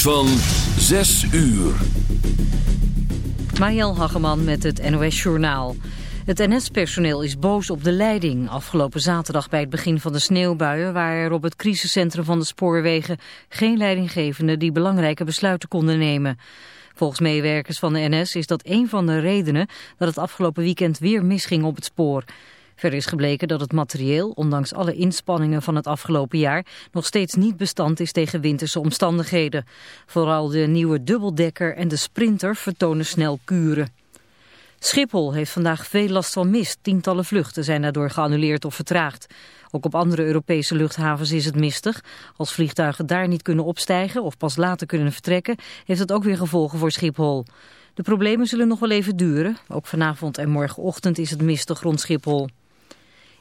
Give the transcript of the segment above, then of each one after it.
van 6 uur. Mariel Hageman met het NOS Journaal. Het NS-personeel is boos op de leiding. Afgelopen zaterdag bij het begin van de sneeuwbuien... waren er op het crisiscentrum van de spoorwegen... geen leidinggevenden die belangrijke besluiten konden nemen. Volgens medewerkers van de NS is dat een van de redenen... dat het afgelopen weekend weer misging op het spoor... Verder is gebleken dat het materieel, ondanks alle inspanningen van het afgelopen jaar, nog steeds niet bestand is tegen winterse omstandigheden. Vooral de nieuwe dubbeldekker en de sprinter vertonen snel kuren. Schiphol heeft vandaag veel last van mist. Tientallen vluchten zijn daardoor geannuleerd of vertraagd. Ook op andere Europese luchthavens is het mistig. Als vliegtuigen daar niet kunnen opstijgen of pas later kunnen vertrekken, heeft het ook weer gevolgen voor Schiphol. De problemen zullen nog wel even duren. Ook vanavond en morgenochtend is het mistig rond Schiphol.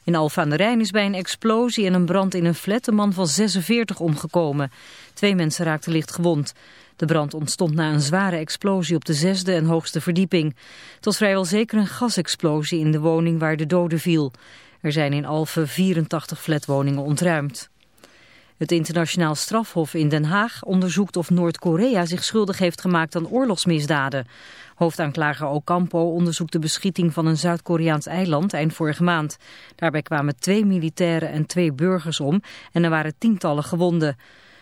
In Alphen aan de Rijn is bij een explosie en een brand in een flat een man van 46 omgekomen. Twee mensen raakten licht gewond. De brand ontstond na een zware explosie op de zesde en hoogste verdieping. Het was vrijwel zeker een gasexplosie in de woning waar de dode viel. Er zijn in Alphen 84 flatwoningen ontruimd. Het internationaal strafhof in Den Haag onderzoekt of Noord-Korea zich schuldig heeft gemaakt aan oorlogsmisdaden. Hoofdaanklager Ocampo onderzoekt de beschieting van een Zuid-Koreaans eiland eind vorige maand. Daarbij kwamen twee militairen en twee burgers om en er waren tientallen gewonden.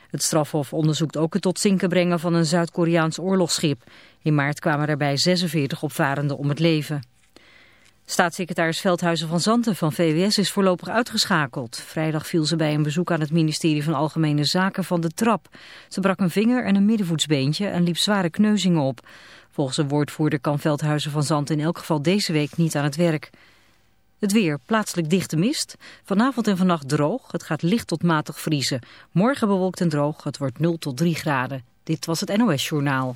Het strafhof onderzoekt ook het tot zinken brengen van een Zuid-Koreaans oorlogsschip. In maart kwamen daarbij 46 opvarenden om het leven. Staatssecretaris Veldhuizen van Zanten van VWS is voorlopig uitgeschakeld. Vrijdag viel ze bij een bezoek aan het ministerie van Algemene Zaken van de trap. Ze brak een vinger en een middenvoetsbeentje en liep zware kneuzingen op. Volgens een woordvoerder kan Veldhuizen van Zanten in elk geval deze week niet aan het werk. Het weer, plaatselijk dichte mist. Vanavond en vannacht droog. Het gaat licht tot matig vriezen. Morgen bewolkt en droog. Het wordt 0 tot 3 graden. Dit was het NOS Journaal.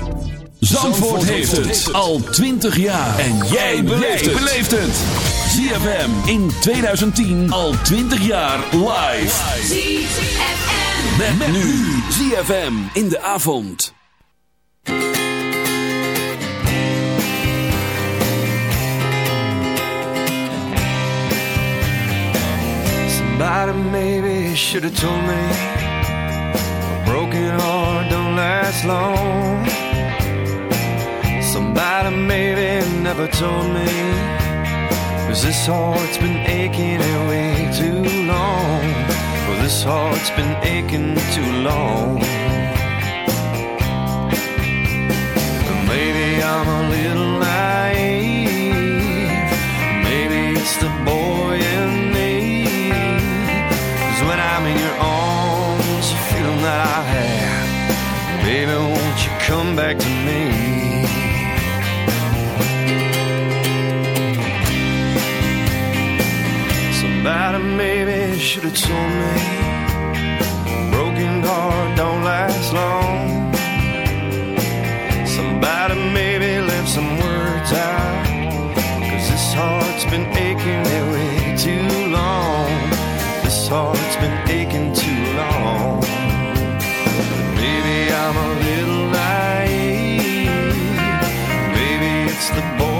Zandvoort heeft het al 20 jaar. En jij beleeft het. ZFM in 2010 al 20 jaar live. ZFM. Met, met nu ZFM in de avond. Somebody maybe should have told me a broken heart don't last long. Somebody maybe never told me. Cause this heart's been aching way too long. Well, this heart's been aching too long. Maybe I'm a little naive. Maybe it's the boy in me. Cause when I'm in your arms, the feeling that I have. Baby, won't you come back to me? Should have told me. Broken heart don't last long. Somebody maybe left some words out. Cause this heart's been aching way too long. This heart's been aching too long. Maybe I'm a little naive. Maybe it's the boy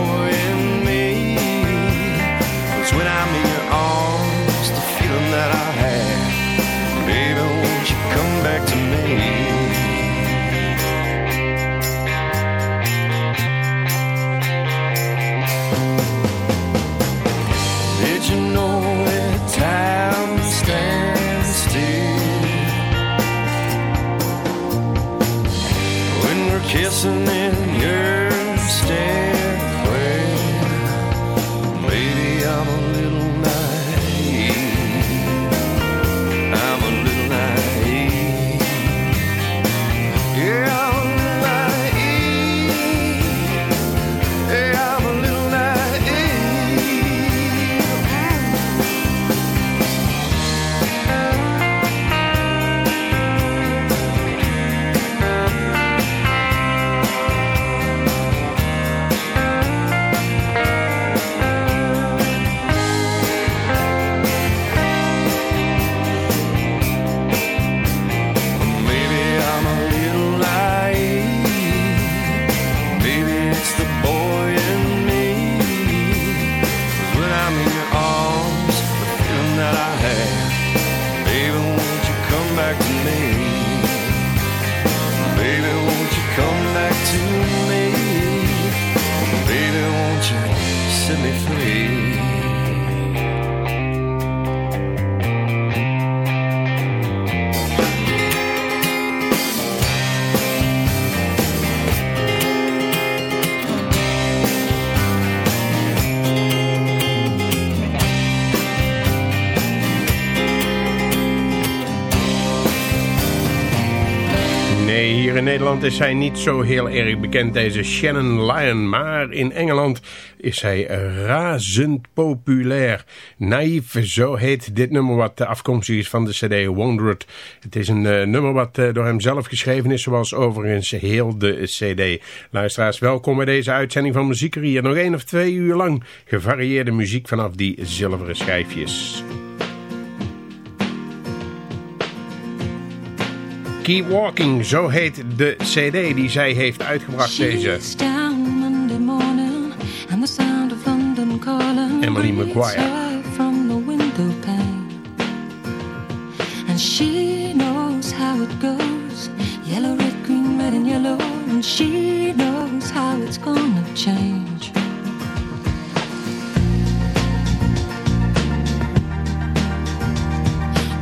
in Nederland is hij niet zo heel erg bekend, deze Shannon Lyon. Maar in Engeland is hij razend populair. Naïef, zo heet dit nummer wat afkomstig is van de cd Wandered. Het is een eh, nummer wat eh, door hem zelf geschreven is, zoals overigens heel de cd. Luisteraars, welkom bij deze uitzending van Muzieker. Hier nog één of twee uur lang gevarieerde muziek vanaf die zilveren schijfjes. Keep Walking, zo heet de cd die zij heeft uitgebracht, deze Emily Maguire. And she knows how it goes. Yellow, red, green, red and yellow. And she knows how it's gonna change.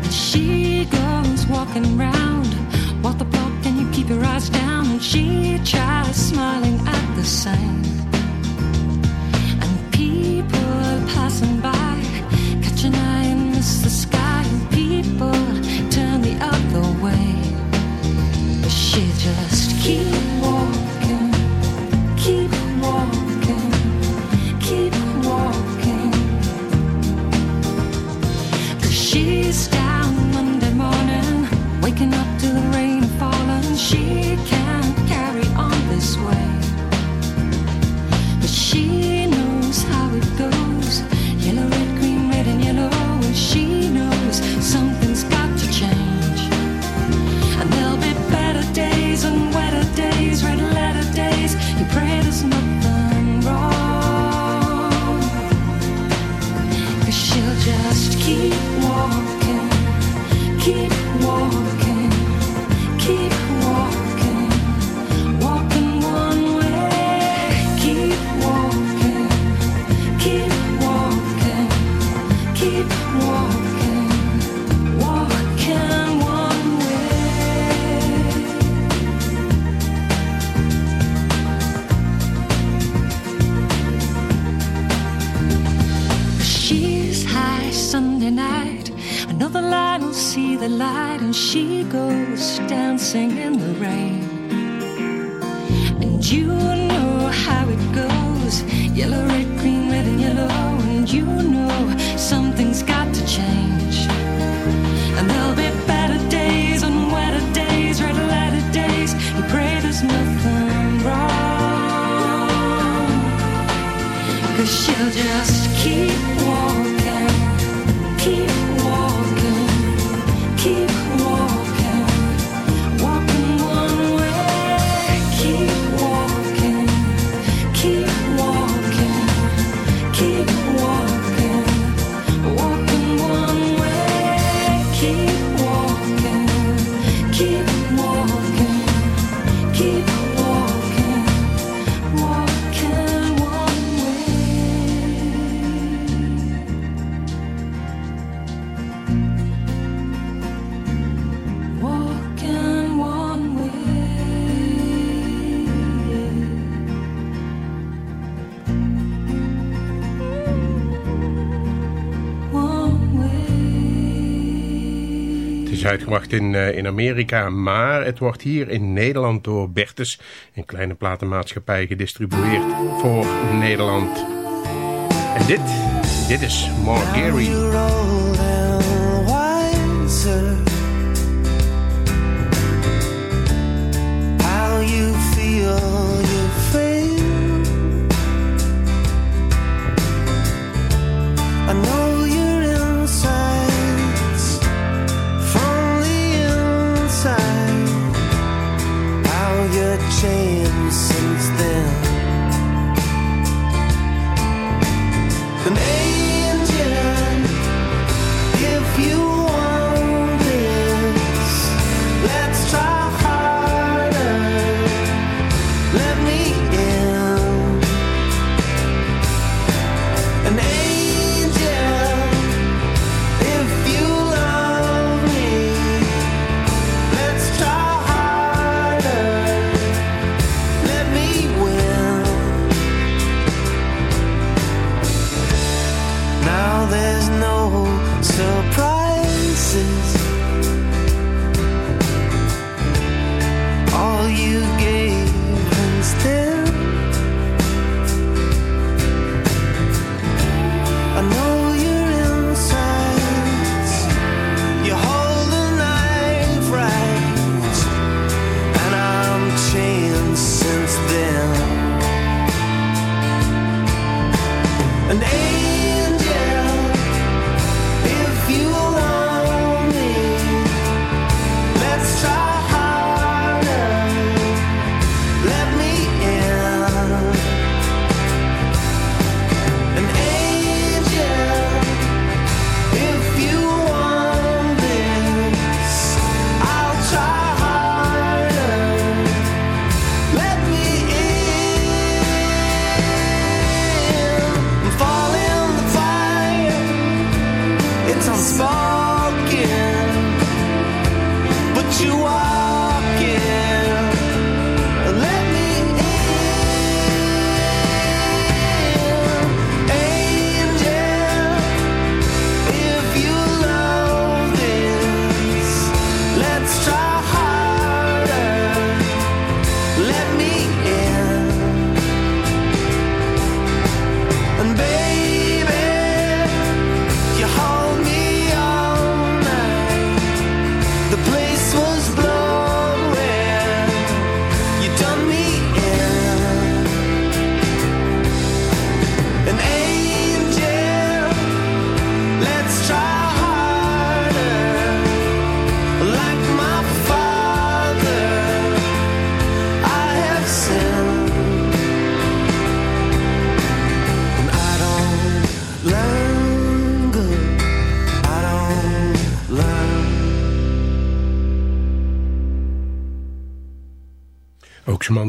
And she goes walking round, keep your eyes down. And she tries smiling at the same. And people passing by, catch an eye and miss the sky. And people turn the other way. But she just keep walking, keep walking, keep walking. Cause she's down Monday morning, waking up uitgebracht in, eh, in Amerika, maar het wordt hier in Nederland door Bertus, een kleine platenmaatschappij, gedistribueerd voor Nederland. En dit, dit is Margery.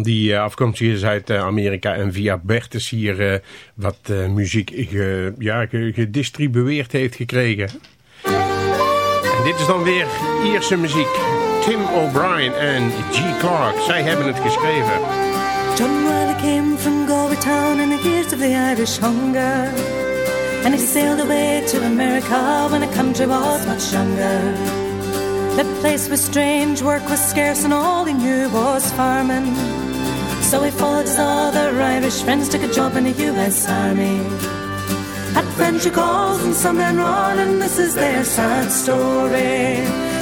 Die eh, afkomstig is uit eh, Amerika en via Bertus hier eh, wat muziek ge- ja, ge- gedistribueerd heeft gekregen. En dit is dan weer Ierse muziek. Tim O'Brien en G. Clark, zij hebben het geschreven. John Riley came from town in the years of the Irish hunger. And he sailed away to America when the country was much younger. The place was strange, work was scarce, and all he knew was farming. So he followed his other Irish friends, took a job in the US Army. Who calls and some men run, and this is their sad story.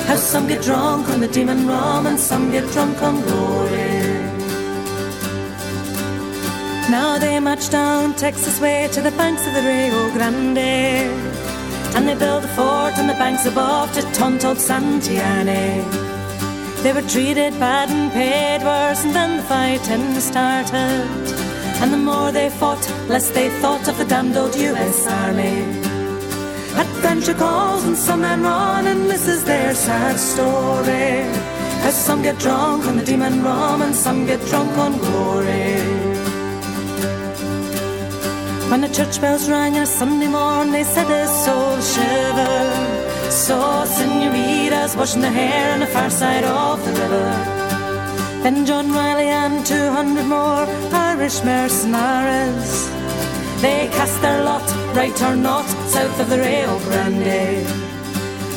How some get drunk on the demon rum, and some get drunk on glory. Now they march down Texas way to the banks of the Rio Grande. And they build a fort on the banks above to taunt old Santiane. They were treated bad and paid worse, and then the fighting started. And the more they fought, less they thought of the damned old US Army. Adventure calls and some men run, and this is their sad story. How some get drunk on the demon rum, and some get drunk on glory. When the church bells rang on a Sunday morn, they said his soul shiver. Saw senoritas washing their hair on the far side of the river. Then John Riley and 200 more Irish mercenaries. They cast their lot, right or not, south of the Rio Grande.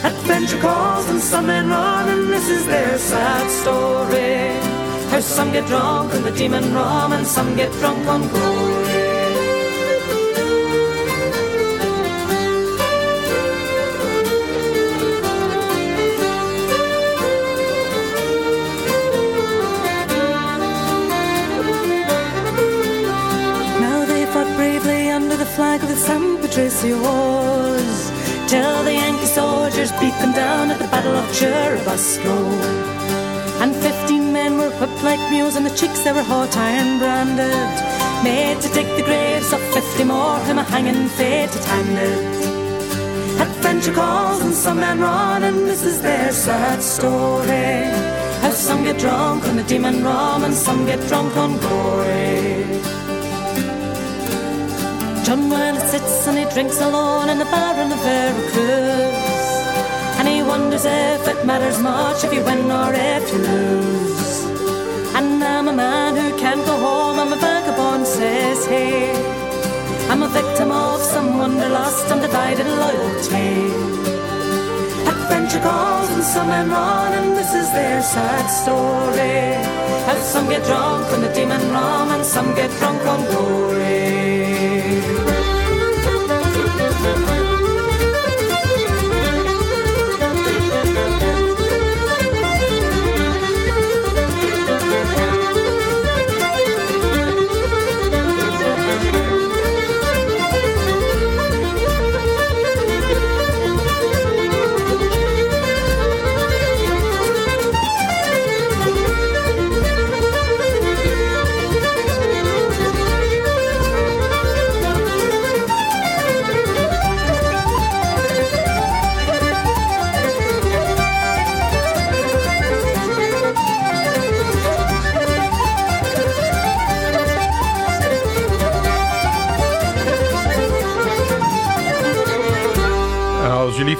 Adventure calls and some men run, and this is their sad story. How some get drunk on the demon rum, and some get drunk on glory. The San Till the Yankee soldiers beat them down at the Battle of Churubusco. And fifteen men were whipped like mules and the cheeks they were hot iron branded Made to dig the graves of fifty more whom a hanging fate had handed. Adventure calls and some men run and this is their sad story. How some get drunk on the demon rum and some get drunk on glory John Wiley sits and he drinks alone in the bar in the Veracruz. And he wonders if it matters much if you win or if you lose. And I'm a man who can't go home, I'm a vagabond, says he. I'm a victim of some wanderlust, undivided loyalty. Adventure calls and some men run, and this is their sad story. How some get drunk on the demon rum, and some get drunk on glory. Thank you.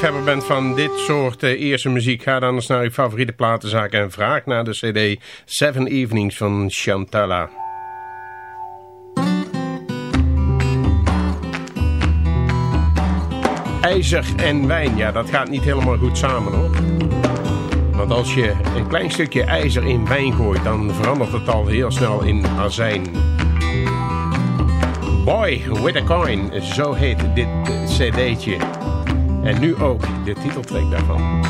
Liefhebber bent van dit soort uh, eerste muziek, ga dan eens naar je favoriete platenzaak en vraag naar de cd Seven Evenings van Chantala. IJzer en wijn, ja dat gaat niet helemaal goed samen hoor. Want als je een klein stukje ijzer in wijn gooit, dan verandert het al heel snel in azijn. Boy with a coin, zo heet dit cd'tje. En nu ook de titeltrack daarvan.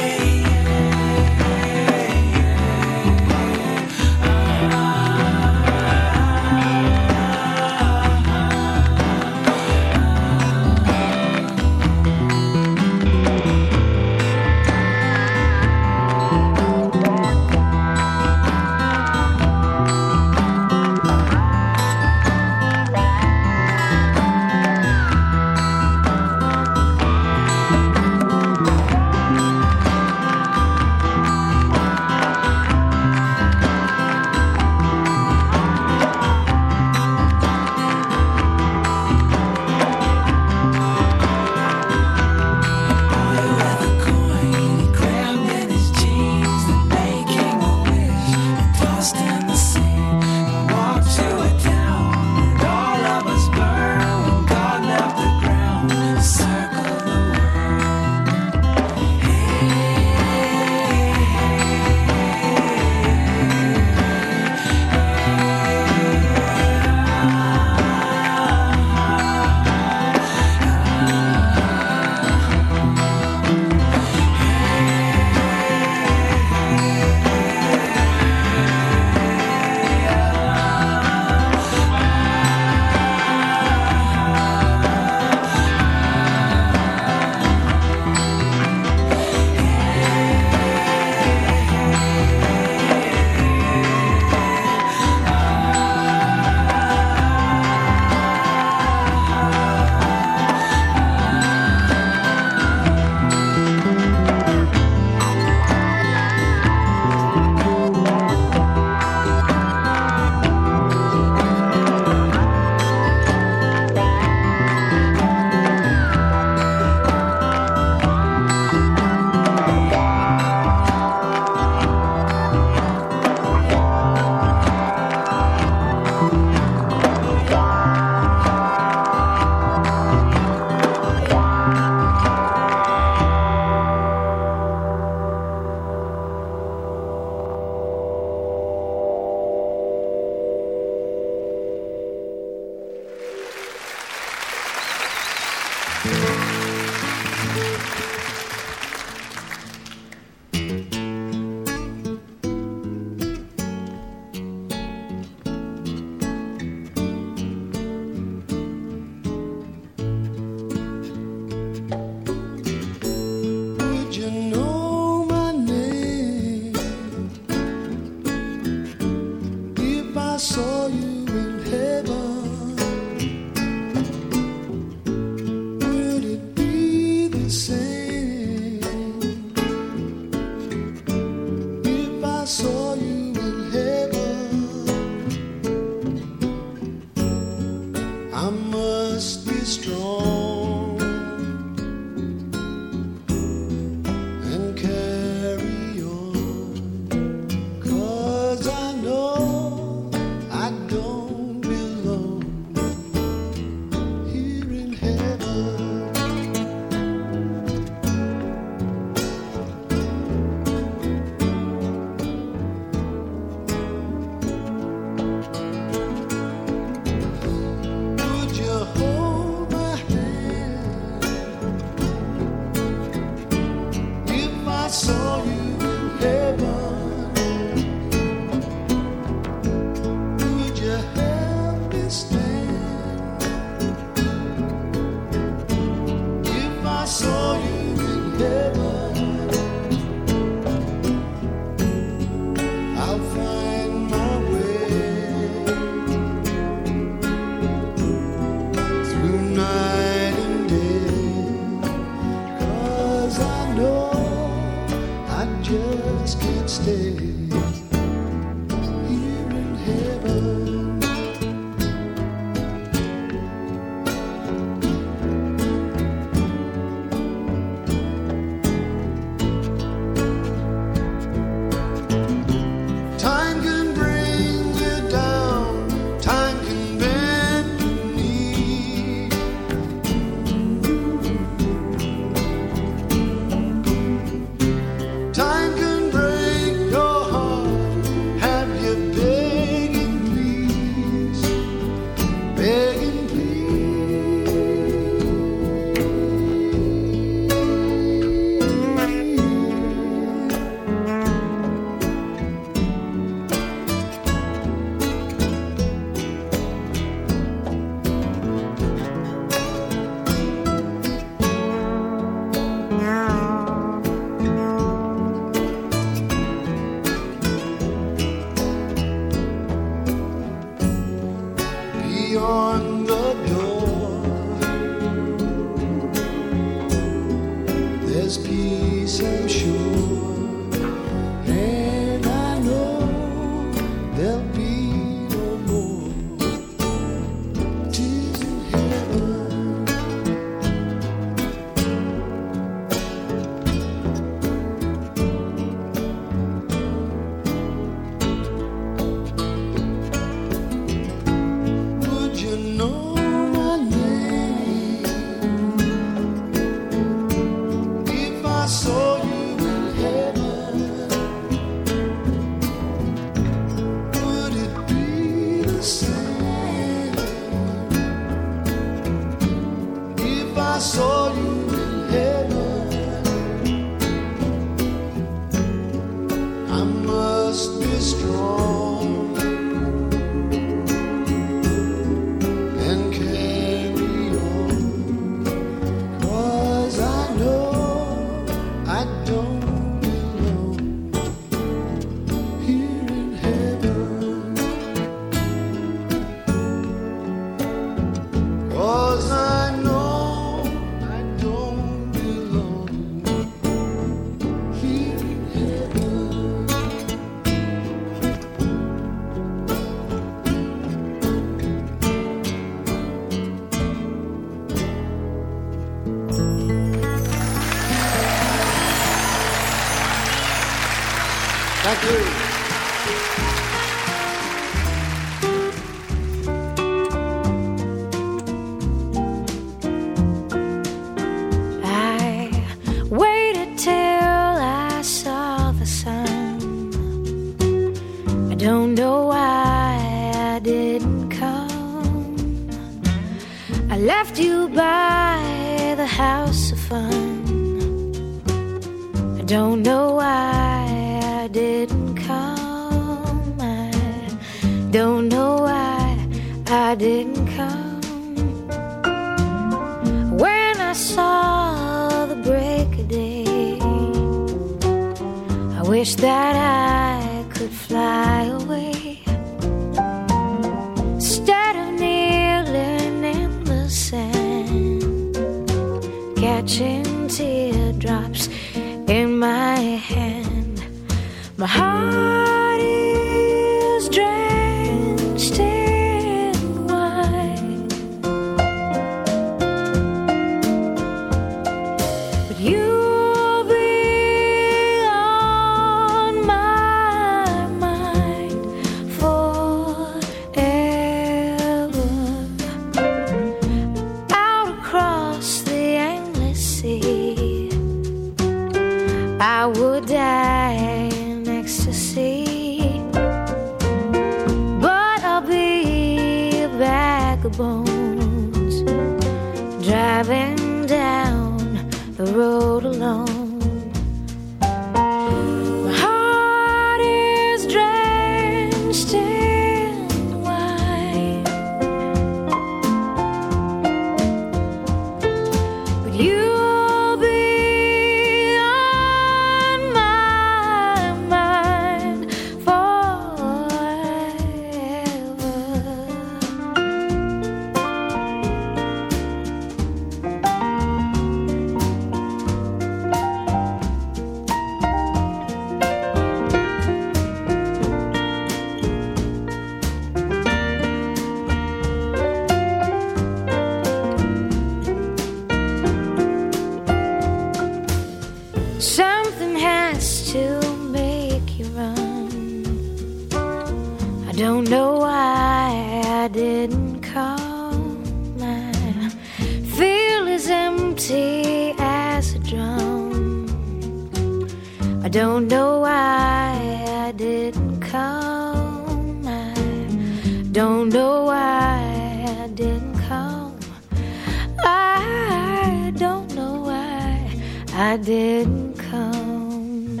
I didn't come.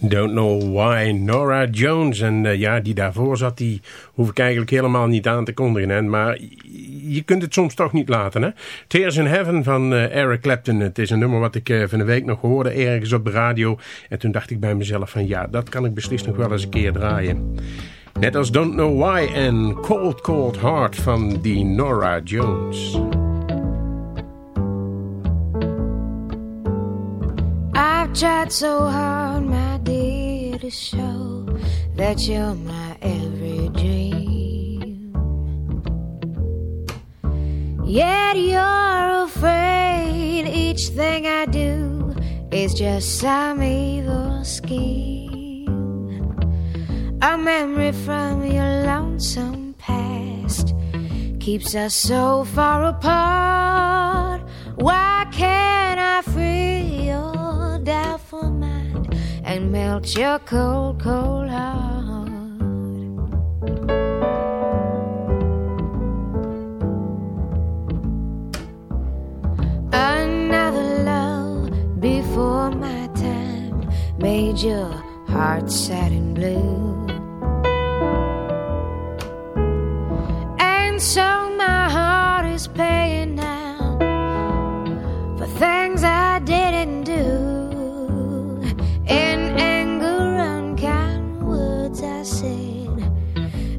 Don't Know Why, Nora Jones. En eh, ja, die daarvoor zat, die hoef ik eigenlijk helemaal niet aan te kondigen. Hè? Maar je kunt het soms toch niet laten. Hè? Tears in Heaven van eh, Eric Clapton. Het is een nummer wat ik eh, van de week nog hoorde ergens op de radio. En toen dacht ik bij mezelf van ja, dat kan ik beslist nog wel eens een keer draaien. Net als Don't Know Why en Cold Cold Heart van die Nora Jones. Tried so hard, my dear, to show that you're my every dream. Yet you're afraid each thing I do is just some evil scheme. A memory from your lonesome past keeps us so far apart. Why can't I free your doubtful mind and melt your cold, cold heart? Another love before my time made your heart sad and blue. And so my heart is paying now for things I didn't do.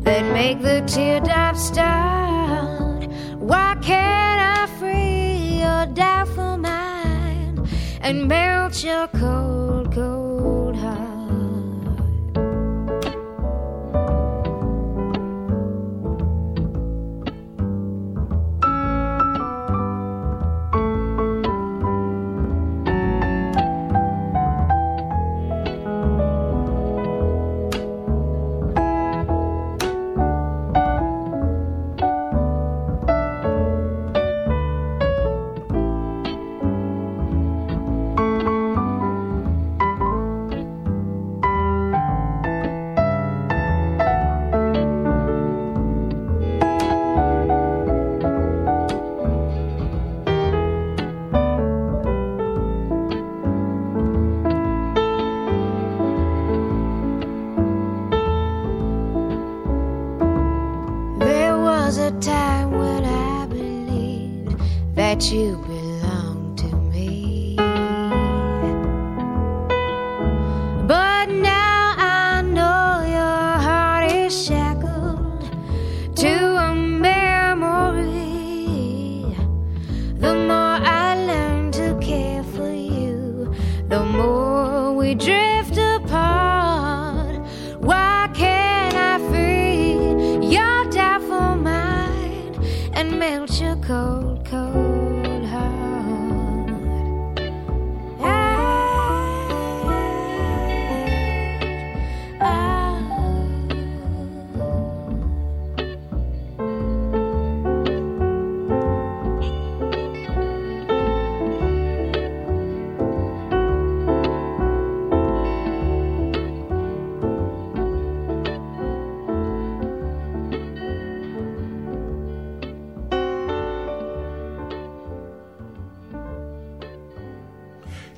That make the teardrops start. Why can't I free your doubtful mind and melt your cold, cold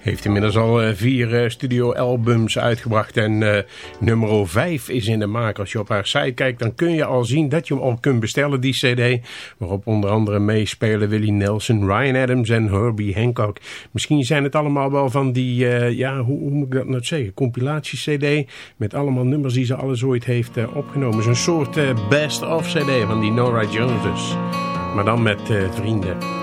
Heeft inmiddels al eh, vier uh, studioalbums uitgebracht en uh, nummer 5 is in de maak. Als je op haar site kijkt, dan kun je al zien dat je hem al kunt bestellen, die cd. Waarop onder andere meespelen Willie Nelson, Ryan Adams en Herbie Hancock. Misschien zijn het allemaal wel van die, ja, hoe, hoe, moet ik dat nou zeggen, compilatie-cd. Met allemaal nummers die ze alles ooit heeft opgenomen. Zo'n soort best-of cd van die Nora Jones. Maar dan met vrienden.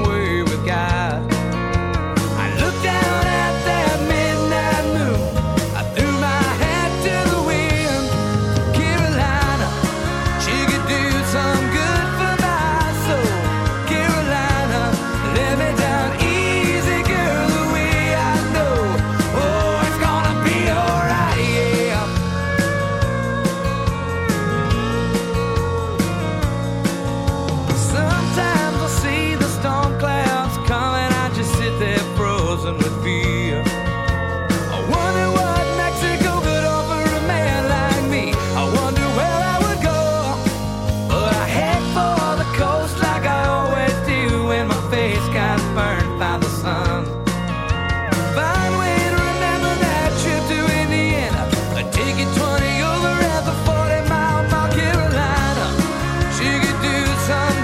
sun.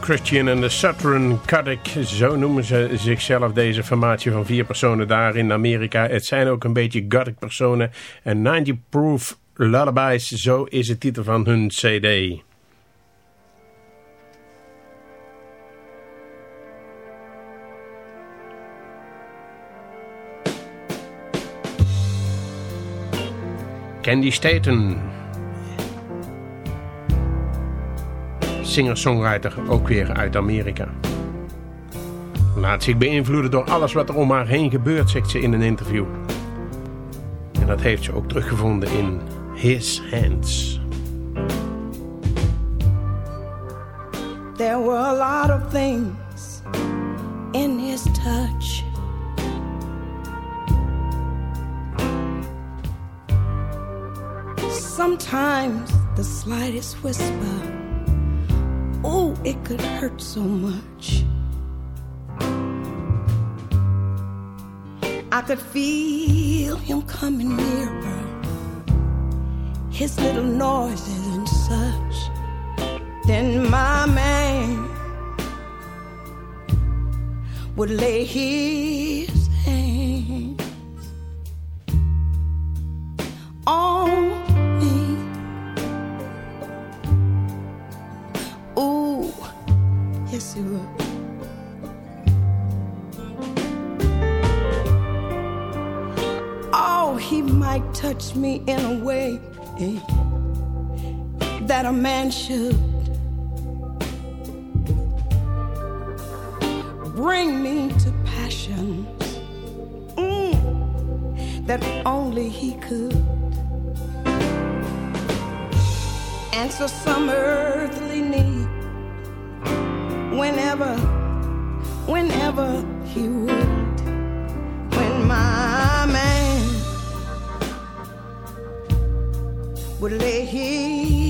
Christian en de Southern Cadic, zo noemen ze zichzelf deze formatie van vier personen daar in Amerika. Het zijn ook een beetje gothic personen en 90 Proof Lullabies, zo is de titel van hun cd. Candy Staten. Singer-songwriter, ook weer uit Amerika. Laat zich beïnvloeden door alles wat er om haar heen gebeurt, zegt ze in een interview. En dat heeft ze ook teruggevonden in His Hands. There were a lot of things in his touch. Sometimes the slightest whisper, oh, it could hurt so much. I could feel him coming nearer, his little noises and such. Then my man would lay his hands kiss you up. Oh, he might touch me in a way eh, that a man should. Bring me to passion mm, that only he could. Answer some earthly need whenever, whenever he would. When my man would lay his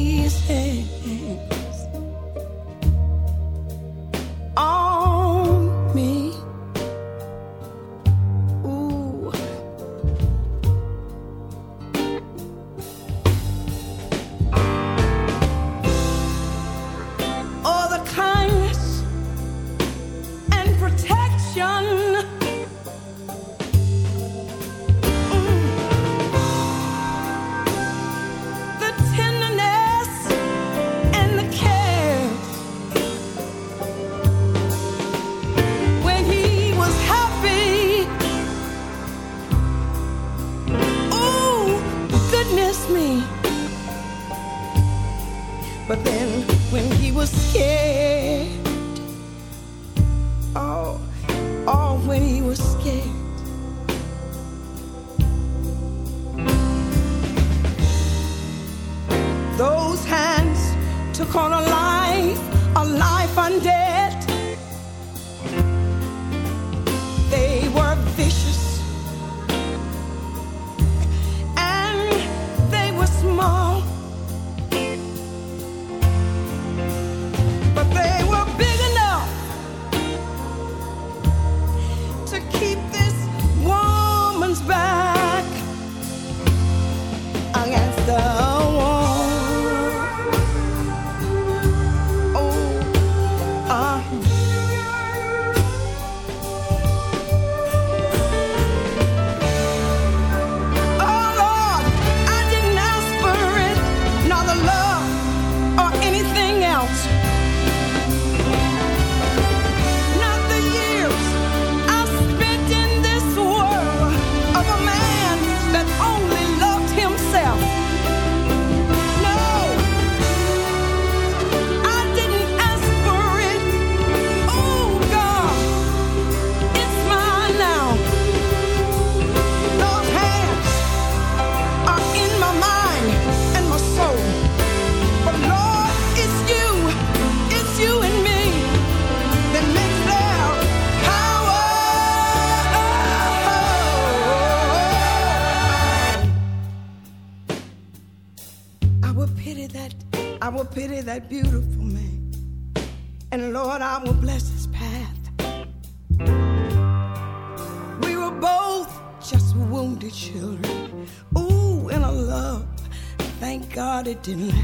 in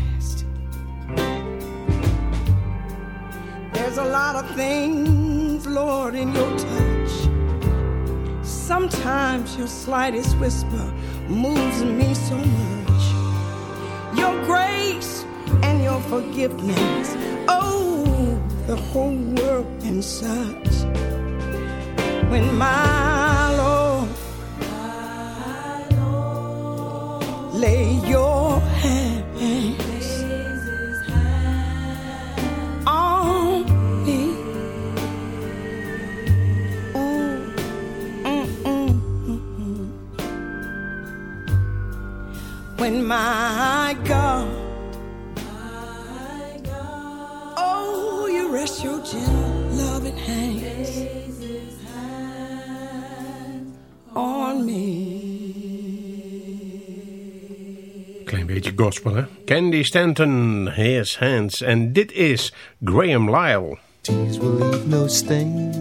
beetje gospel, hè? Candy Stanton, His Hands. En dit is Graham Lyle. Tears will leave no stain.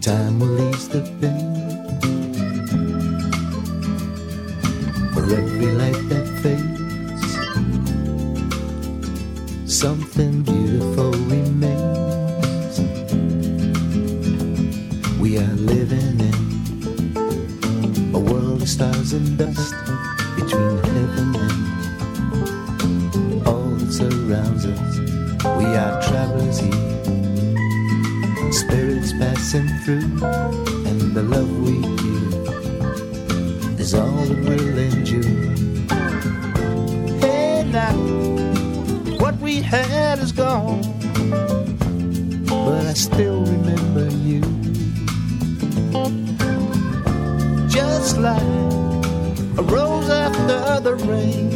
Time will ease the pain. For every light that fades, something beautiful remains. Of stars and dust between heaven and all that surrounds us. We are travelers here, spirits passing through, and the love we give is all that will endure. Hey now, what we had is gone, but I still a rose after the rain.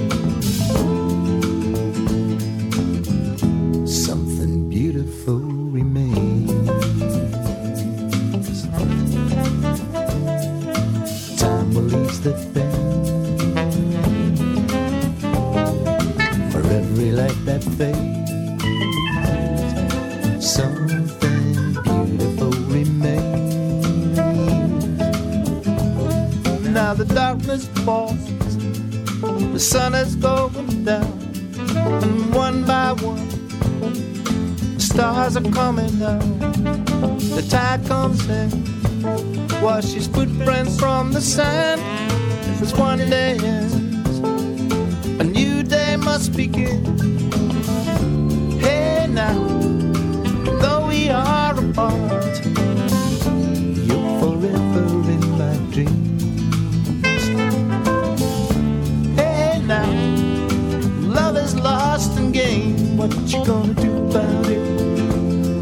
Coming down. The tide comes in, washes footprints from the sand. As one day ends, a new day must begin. Hey now, though we are apart, you're forever in my dreams. Hey now, love is lost and gained. What you gonna do?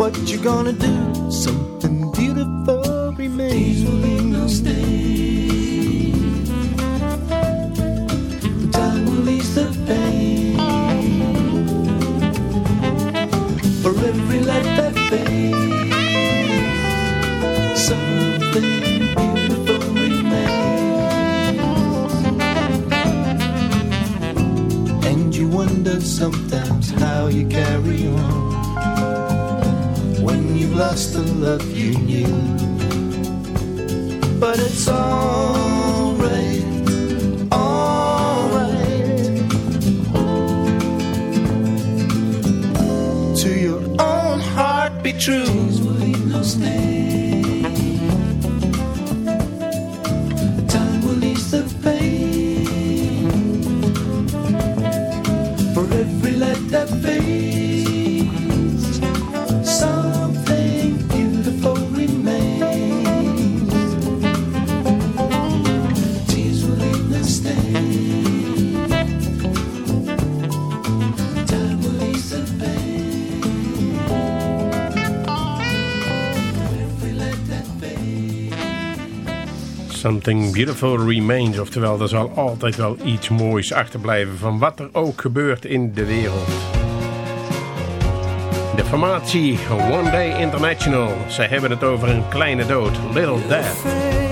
What you gonna do? Something beautiful remains. stain. Time will ease the pain. For every light that fades, something beautiful remains. And you wonder sometimes how you carry on lost the love you knew. But it's alright, alright. To your own heart, be true. Something Beautiful Remains. Oftewel, er zal altijd wel iets moois achterblijven van wat er ook gebeurt in de wereld. De formatie One Day International. Zij hebben het over een kleine dood. Little Death.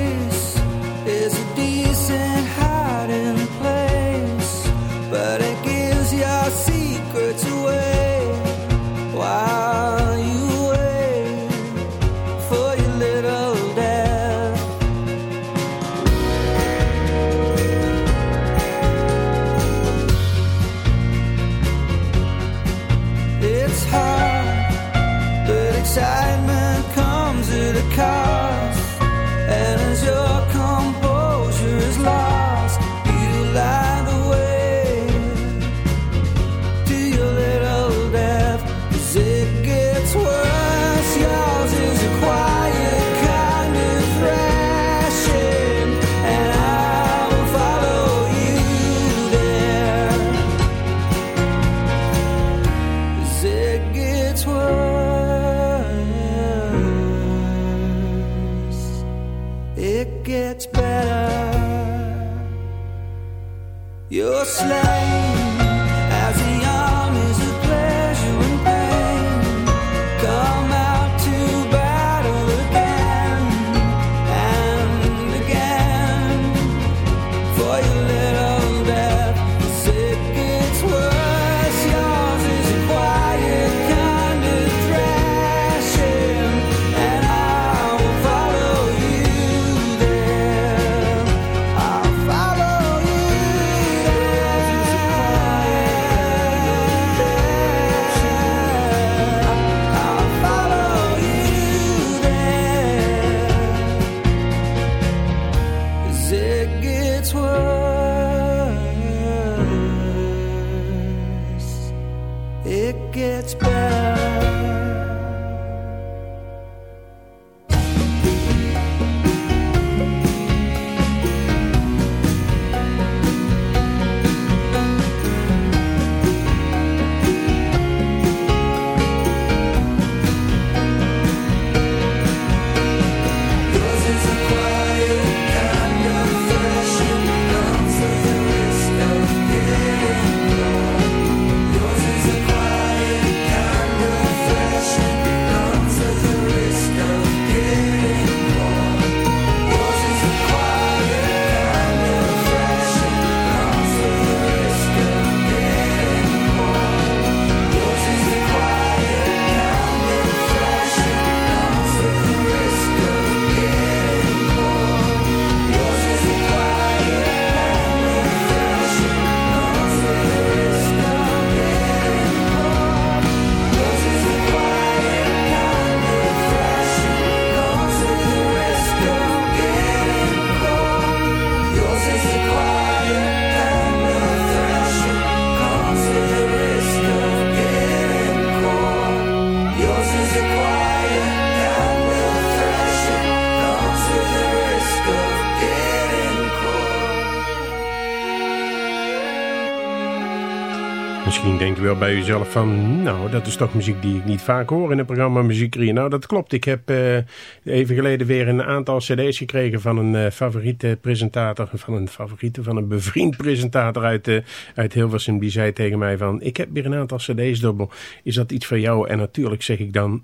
Wel bij jezelf van... nou, dat is toch muziek die ik niet vaak hoor in het programma Muziek Nou, dat klopt. Ik heb uh, even geleden weer een aantal cd's gekregen... van een uh, favoriete presentator... van een favoriete, van een bevriend presentator uit, uh, Hilversum... die zei tegen mij van... ik heb weer een aantal cd's dubbel. Is dat iets voor jou? En natuurlijk zeg ik dan...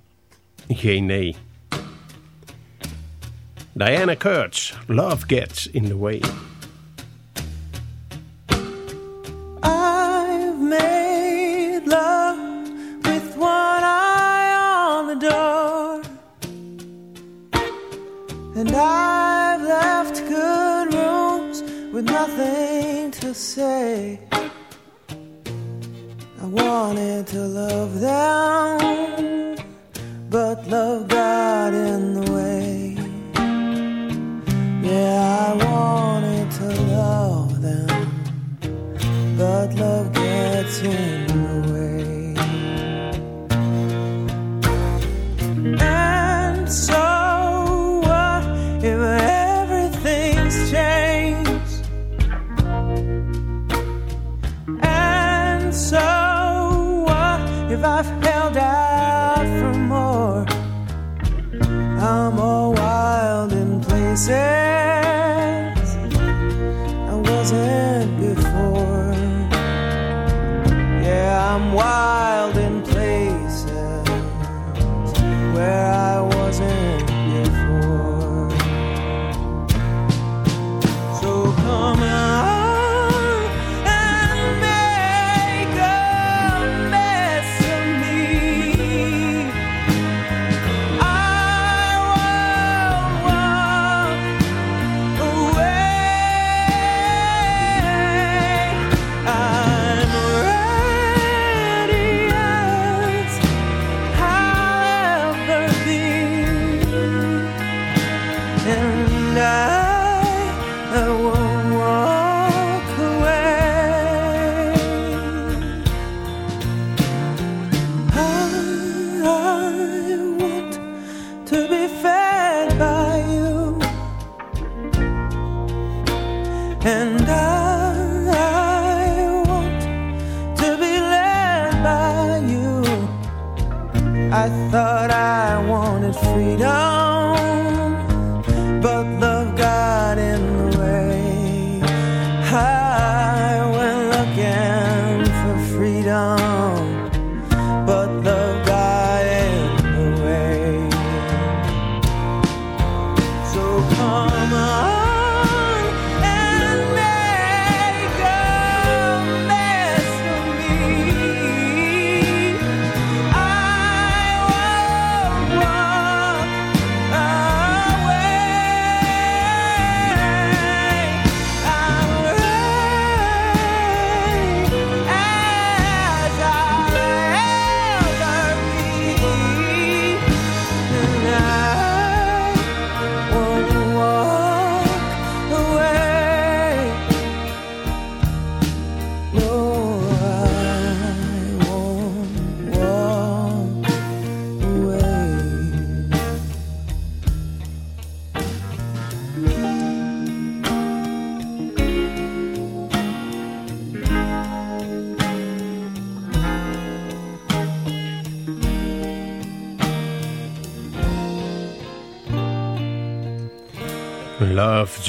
geen nee. Diana Kurtz, Love Gets in the Way. I've left good rooms with nothing to say. I wanted to love them, but love got in the way. Yeah, I wanted to love them but love gets in if I've held out for more? I'm all wild in places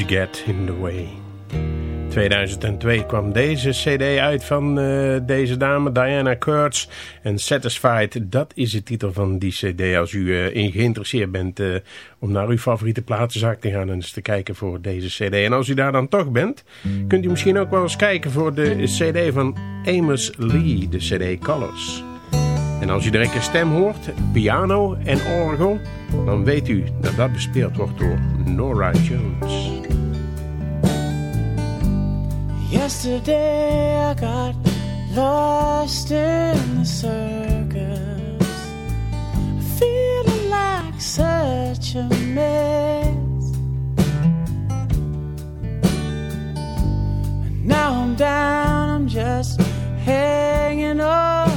Get in the Way. 2002 kwam deze cd uit van uh, deze dame, Diana Kurtz. En Satisfied, dat is de titel van die cd. Als u uh, in geïnteresseerd bent uh, om naar uw favoriete platenzaak te gaan en eens te kijken voor deze cd. En als u daar dan toch bent, kunt u misschien ook wel eens kijken voor de cd van Amos Lee, de cd Colors. En als u direct een stem hoort, piano en orgel, dan weet u dat dat bespeeld wordt door Nora Jones. Yesterday I got lost in the circus, feeling like such a mess. And now I'm down, I'm just hanging on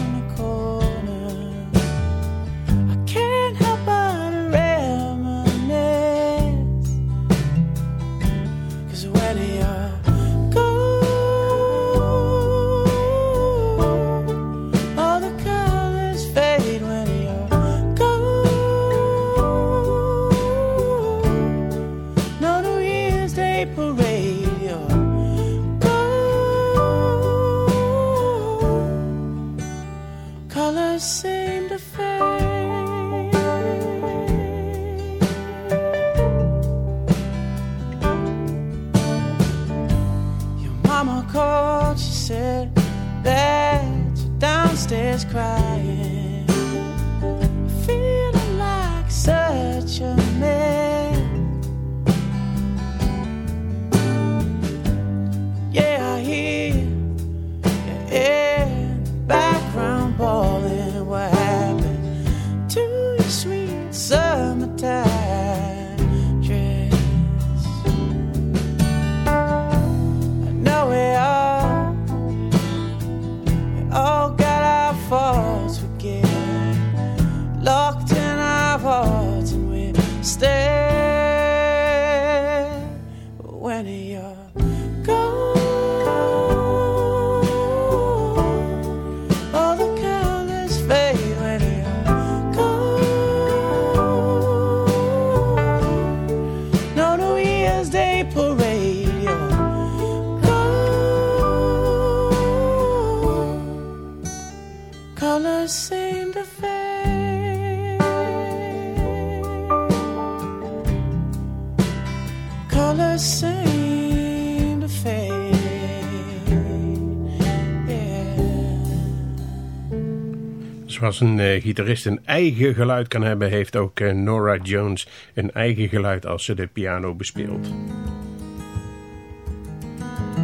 Zoals een eh, gitarist een eigen geluid kan hebben, heeft ook eh, Nora Jones een eigen geluid als ze de piano bespeelt.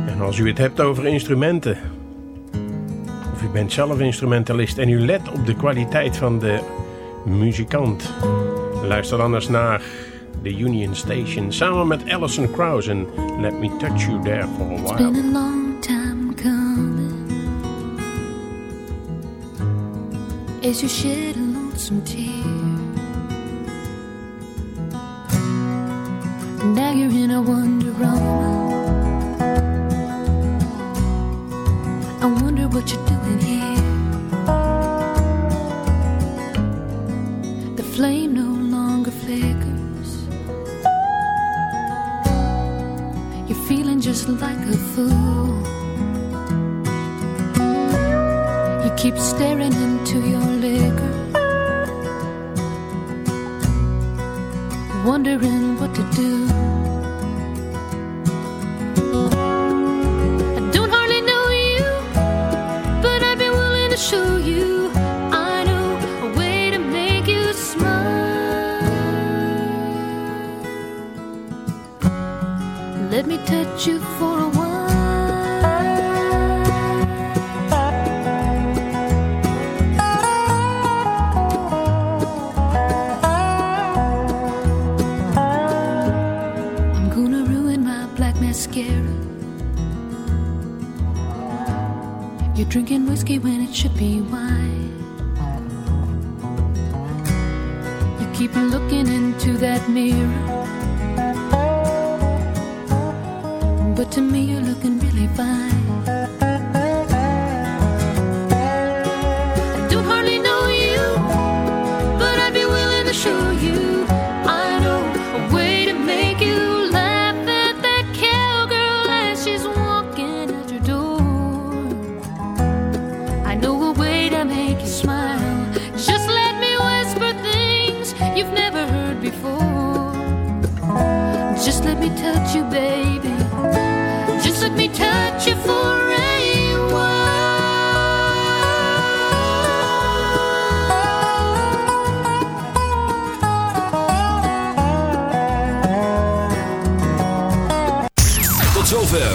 En als u het hebt over instrumenten, of u bent zelf instrumentalist en u let op de kwaliteit van de muzikant, luister dan eens naar de Union Station samen met Alison Krauss en Let Me Touch You There for a While. As you shed a lonesome tear. Now you're in a wonder woman. I wonder what you're doing here. The flame no longer flickers. You're feeling just like a fool. Keep staring into your liquor, wondering what to do. I don't hardly know you, but I'd be willing to show you. I know a way to make you smile. Let me touch you for drinking whiskey when it should be wine. You keep looking into that mirror. But to me, you're looking really fine.